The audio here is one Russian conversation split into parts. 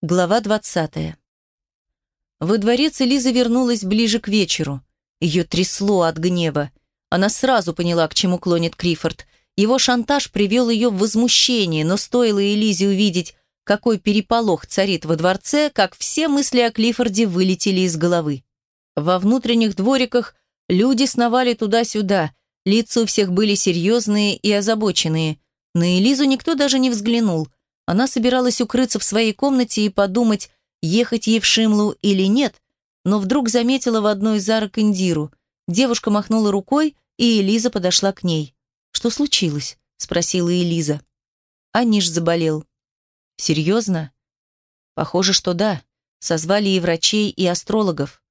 Глава 20. Во дворец Элиза вернулась ближе к вечеру. Ее трясло от гнева. Она сразу поняла, к чему клонит Крифорд. Его шантаж привел ее в возмущение, но стоило Элизе увидеть, какой переполох царит во дворце, как все мысли о Клиффорде вылетели из головы. Во внутренних двориках люди сновали туда-сюда, лица у всех были серьезные и озабоченные. На Элизу никто даже не взглянул – она собиралась укрыться в своей комнате и подумать, ехать ей в Шимлу или нет, но вдруг заметила в одной из арок Индиру. Девушка махнула рукой, и Элиза подошла к ней. «Что случилось?» – спросила Элиза. Аниш заболел. «Серьезно?» «Похоже, что да. Созвали и врачей, и астрологов.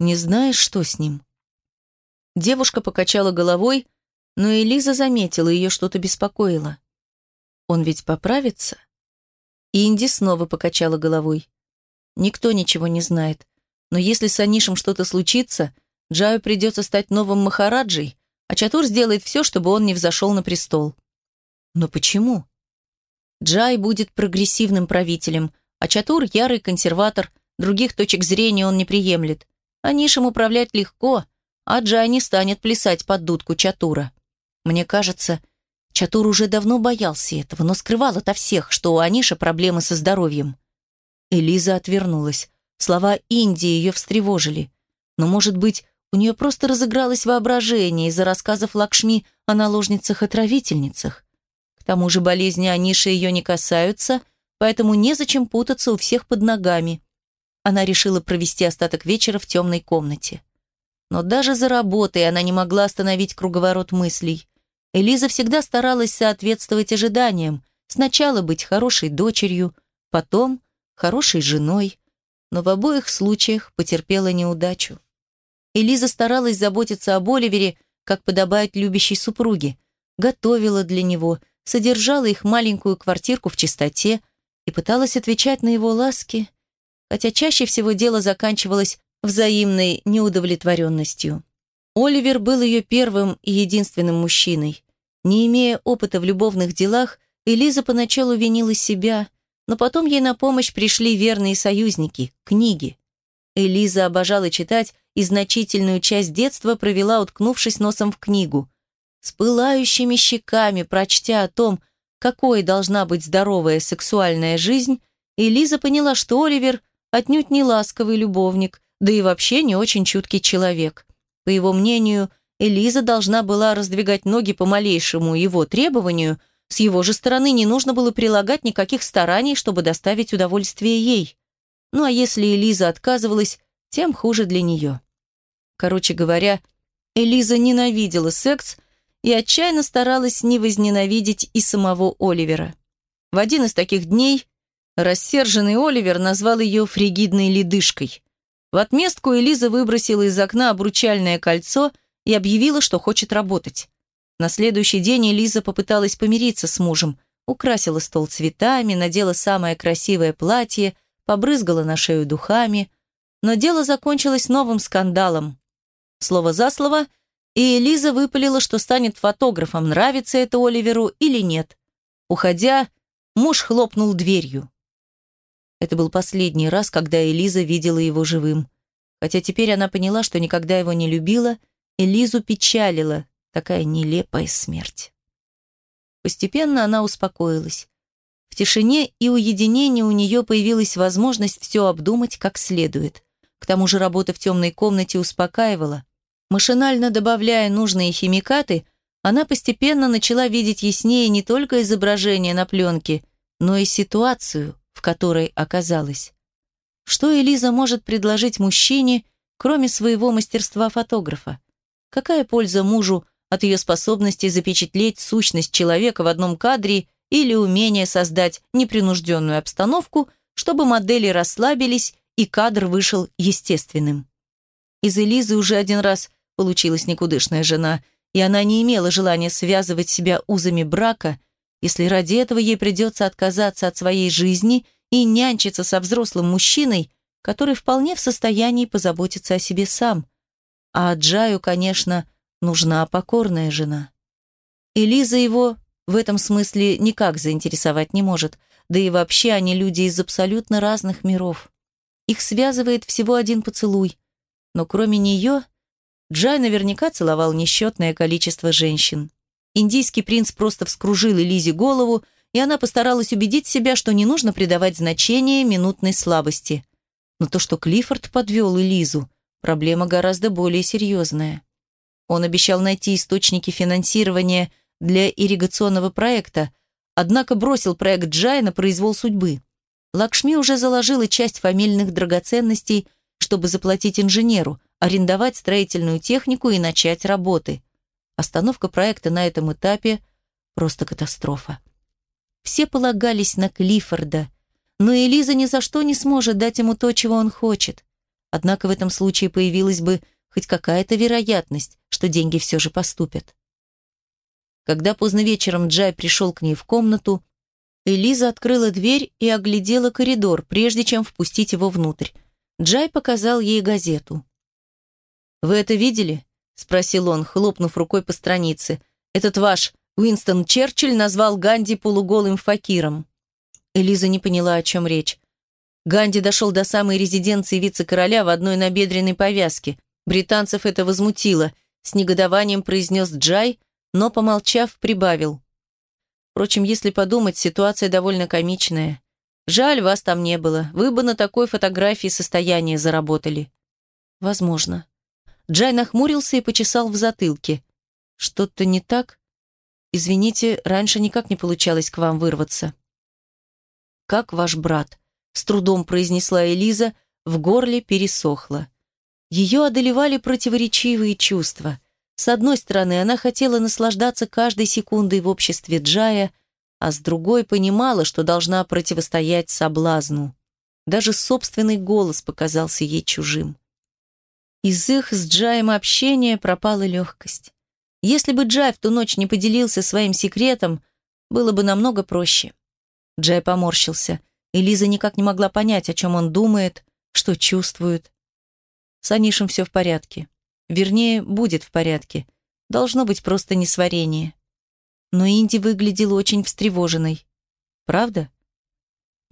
Не знаешь, что с ним?» Девушка покачала головой, но Элиза заметила, ее что-то беспокоило. «Он ведь поправится?» Инди снова покачала головой. Никто ничего не знает. Но если с Анишем что-то случится, Джаю придется стать новым Махараджей, а Чатур сделает все, чтобы он не взошел на престол. Но почему? Джай будет прогрессивным правителем, а Чатур – ярый консерватор, других точек зрения он не приемлет. Анишем управлять легко, а Джай не станет плясать под дудку Чатура. Мне кажется, Чатур уже давно боялся этого, но скрывал ото всех, что у Аниша проблемы со здоровьем. Элиза отвернулась. Слова Индии ее встревожили. Но, может быть, у нее просто разыгралось воображение из-за рассказов Лакшми о наложницах-отравительницах. К тому же болезни Аниша ее не касаются, поэтому незачем путаться у всех под ногами. Она решила провести остаток вечера в темной комнате. Но даже за работой она не могла остановить круговорот мыслей. Элиза всегда старалась соответствовать ожиданиям. Сначала быть хорошей дочерью, потом хорошей женой, но в обоих случаях потерпела неудачу. Элиза старалась заботиться об Оливере, как подобает любящей супруге, готовила для него, содержала их маленькую квартирку в чистоте и пыталась отвечать на его ласки, хотя чаще всего дело заканчивалось взаимной неудовлетворенностью. Оливер был ее первым и единственным мужчиной. Не имея опыта в любовных делах, Элиза поначалу винила себя, но потом ей на помощь пришли верные союзники – книги. Элиза обожала читать и значительную часть детства провела, уткнувшись носом в книгу. С пылающими щеками, прочтя о том, какой должна быть здоровая сексуальная жизнь, Элиза поняла, что Оливер отнюдь не ласковый любовник, да и вообще не очень чуткий человек. По его мнению, Элиза должна была раздвигать ноги по малейшему его требованию, с его же стороны не нужно было прилагать никаких стараний, чтобы доставить удовольствие ей. Ну а если Элиза отказывалась, тем хуже для нее. Короче говоря, Элиза ненавидела секс и отчаянно старалась не возненавидеть и самого Оливера. В один из таких дней рассерженный Оливер назвал ее фригидной ледышкой. В отместку Элиза выбросила из окна обручальное кольцо и объявила, что хочет работать. На следующий день Элиза попыталась помириться с мужем, украсила стол цветами, надела самое красивое платье, побрызгала на шею духами, но дело закончилось новым скандалом. Слово за слово, и Элиза выпалила, что станет фотографом, нравится это Оливеру или нет. Уходя, муж хлопнул дверью. Это был последний раз, когда Элиза видела его живым. Хотя теперь она поняла, что никогда его не любила, Элизу печалила такая нелепая смерть. Постепенно она успокоилась. В тишине и уединении у нее появилась возможность все обдумать как следует. К тому же работа в темной комнате успокаивала. Машинально добавляя нужные химикаты, она постепенно начала видеть яснее не только изображение на пленке, но и ситуацию, в которой оказалась. Что Элиза может предложить мужчине, кроме своего мастерства фотографа? Какая польза мужу от ее способности запечатлеть сущность человека в одном кадре или умение создать непринужденную обстановку, чтобы модели расслабились и кадр вышел естественным? Из Элизы уже один раз получилась никудышная жена, и она не имела желания связывать себя узами брака если ради этого ей придется отказаться от своей жизни и нянчиться со взрослым мужчиной, который вполне в состоянии позаботиться о себе сам. А Джаю, конечно, нужна покорная жена. Элиза его в этом смысле никак заинтересовать не может, да и вообще они люди из абсолютно разных миров. Их связывает всего один поцелуй, но кроме нее Джай наверняка целовал несчетное количество женщин. Индийский принц просто вскружил Элизе голову, и она постаралась убедить себя, что не нужно придавать значение минутной слабости. Но то, что Клиффорд подвел Элизу, проблема гораздо более серьезная. Он обещал найти источники финансирования для ирригационного проекта, однако бросил проект Джай на произвол судьбы. Лакшми уже заложила часть фамильных драгоценностей, чтобы заплатить инженеру, арендовать строительную технику и начать работы. Остановка проекта на этом этапе – просто катастрофа. Все полагались на Клиффорда, но Элиза ни за что не сможет дать ему то, чего он хочет. Однако в этом случае появилась бы хоть какая-то вероятность, что деньги все же поступят. Когда поздно вечером Джай пришел к ней в комнату, Элиза открыла дверь и оглядела коридор, прежде чем впустить его внутрь. Джай показал ей газету. «Вы это видели?» — спросил он, хлопнув рукой по странице. «Этот ваш Уинстон Черчилль назвал Ганди полуголым факиром». Элиза не поняла, о чем речь. Ганди дошел до самой резиденции вице-короля в одной набедренной повязке. Британцев это возмутило. С негодованием произнес Джай, но, помолчав, прибавил. Впрочем, если подумать, ситуация довольно комичная. Жаль, вас там не было. Вы бы на такой фотографии состояние заработали. Возможно. Джай нахмурился и почесал в затылке. Что-то не так? Извините, раньше никак не получалось к вам вырваться. Как ваш брат? С трудом произнесла Элиза, в горле пересохло. Ее одолевали противоречивые чувства. С одной стороны, она хотела наслаждаться каждой секундой в обществе Джая, а с другой понимала, что должна противостоять соблазну. Даже собственный голос показался ей чужим. Из их с Джаем общения пропала легкость. Если бы Джай в ту ночь не поделился своим секретом, было бы намного проще. Джай поморщился, и Лиза никак не могла понять, о чем он думает, что чувствует. С Анишем все в порядке. Вернее, будет в порядке. Должно быть просто несварение но Инди выглядела очень встревоженной. Правда?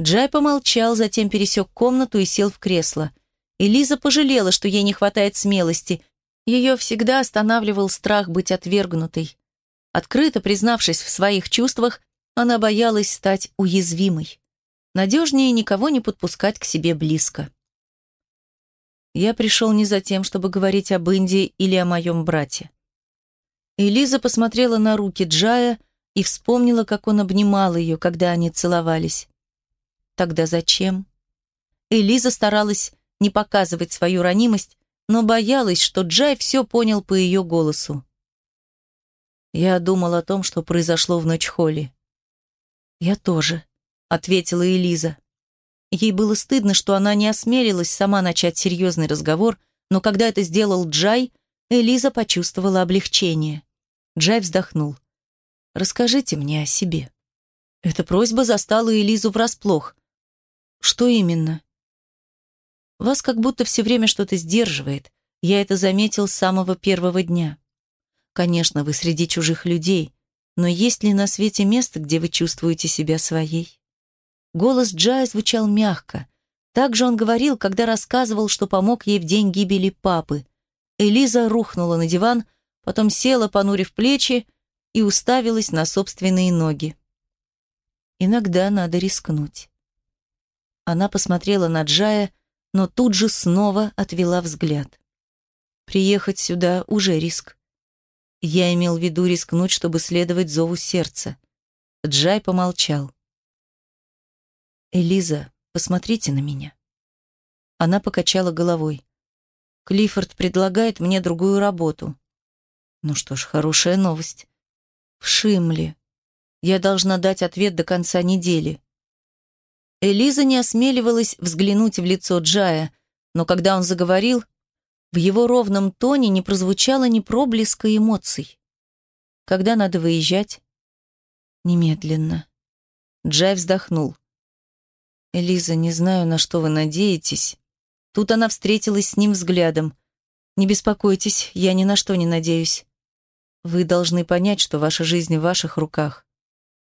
Джай помолчал, затем пересек комнату и сел в кресло. Элиза пожалела, что ей не хватает смелости. Ее всегда останавливал страх быть отвергнутой. Открыто признавшись в своих чувствах, она боялась стать уязвимой. Надежнее никого не подпускать к себе близко. Я пришел не за тем, чтобы говорить об Индии или о моем брате. Элиза посмотрела на руки Джая и вспомнила, как он обнимал ее, когда они целовались. Тогда зачем? Элиза старалась не показывать свою ранимость, но боялась, что Джай все понял по ее голосу. Я думал о том, что произошло в ночь Холли. «Я тоже», — ответила Элиза. Ей было стыдно, что она не осмелилась сама начать серьезный разговор, но когда это сделал Джай, Элиза почувствовала облегчение. Джай вздохнул. «Расскажите мне о себе». Эта просьба застала Элизу врасплох. «Что именно?» «Вас как будто все время что-то сдерживает. Я это заметил с самого первого дня. Конечно, вы среди чужих людей, но есть ли на свете место, где вы чувствуете себя своей?» Голос Джая звучал мягко. Так же он говорил, когда рассказывал, что помог ей в день гибели папы. Элиза рухнула на диван, потом села, понурив плечи, и уставилась на собственные ноги. Иногда надо рискнуть. Она посмотрела на Джая, но тут же снова отвела взгляд. Приехать сюда уже риск. Я имел в виду рискнуть, чтобы следовать зову сердца. Джай помолчал. «Элиза, посмотрите на меня». Она покачала головой. «Клиффорд предлагает мне другую работу. Ну что ж, хорошая новость. В Шимле. Я должна дать ответ до конца недели. Элиза не осмеливалась взглянуть в лицо Джая, но когда он заговорил, в его ровном тоне не прозвучало ни проблеска эмоций. Когда надо выезжать? Немедленно. Джай вздохнул. «Элиза, не знаю, на что вы надеетесь». Тут она встретилась с ним взглядом. «Не беспокойтесь, я ни на что не надеюсь. Вы должны понять, что ваша жизнь в ваших руках.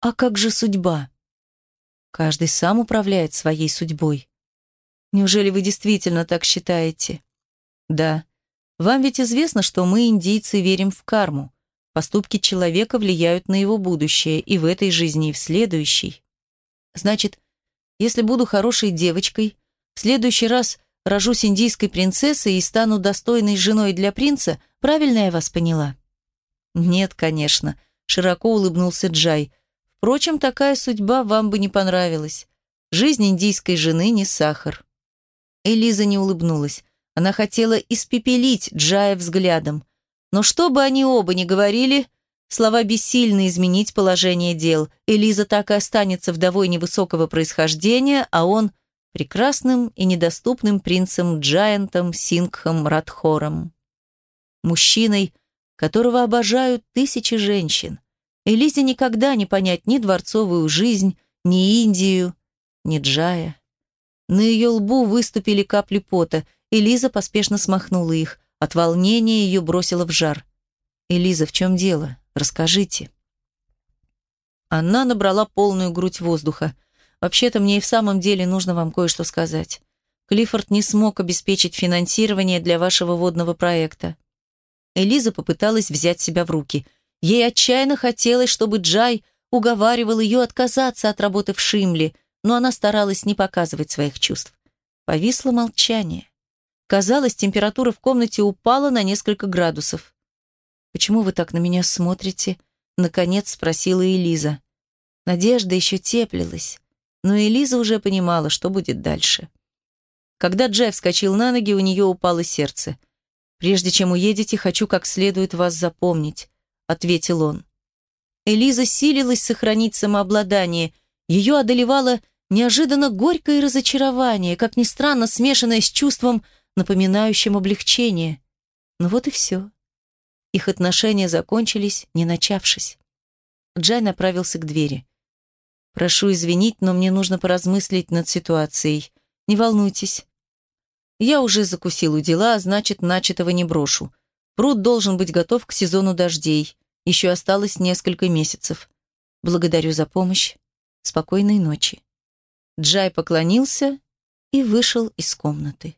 А как же судьба? Каждый сам управляет своей судьбой. Неужели вы действительно так считаете? Да. Вам ведь известно, что мы, индийцы, верим в карму. Поступки человека влияют на его будущее и в этой жизни, и в следующей. Значит, если буду хорошей девочкой, в следующий раз рожусь индийской принцессой и стану достойной женой для принца, правильно я вас поняла? Нет, конечно, широко улыбнулся Джай. Впрочем, такая судьба вам бы не понравилась. Жизнь индийской жены не сахар. Элиза не улыбнулась. Она хотела испепелить Джая взглядом. Но что бы они оба ни говорили, слова бессильны изменить положение дел. Элиза так и останется вдовой невысокого происхождения, а он – прекрасным и недоступным принцем Джайантом Сингхом Радхором. Мужчиной, которого обожают тысячи женщин. Элизе никогда не понять ни дворцовую жизнь, ни Индию, ни Джая. На ее лбу выступили капли пота, и Лиза поспешно смахнула их. От волнения ее бросило в жар. «Элиза, в чем дело? Расскажите». Она набрала полную грудь воздуха. «Вообще-то мне и в самом деле нужно вам кое-что сказать. Клиффорд не смог обеспечить финансирование для вашего водного проекта». Элиза попыталась взять себя в руки. Ей отчаянно хотелось, чтобы Джай уговаривал ее отказаться от работы в Шимле – но она старалась не показывать своих чувств. Повисло молчание. Казалось, температура в комнате упала на несколько градусов. «Почему вы так на меня смотрите?» — наконец спросила Элиза. Надежда еще теплилась, но Элиза уже понимала, что будет дальше. Когда Джай вскочил на ноги, у нее упало сердце. «Прежде чем уедете, хочу как следует вас запомнить», — ответил он. Элиза силилась сохранить самообладание. Ее одолевало Неожиданно горькое разочарование, как ни странно, смешанное с чувством, напоминающим облегчение. Ну вот и все. Их отношения закончились, не начавшись. Джай направился к двери. «Прошу извинить, но мне нужно поразмыслить над ситуацией. Не волнуйтесь. Я уже закусил у дела, а значит, начатого не брошу. Пруд должен быть готов к сезону дождей. Еще осталось несколько месяцев. Благодарю за помощь. Спокойной ночи. Джай поклонился и вышел из комнаты.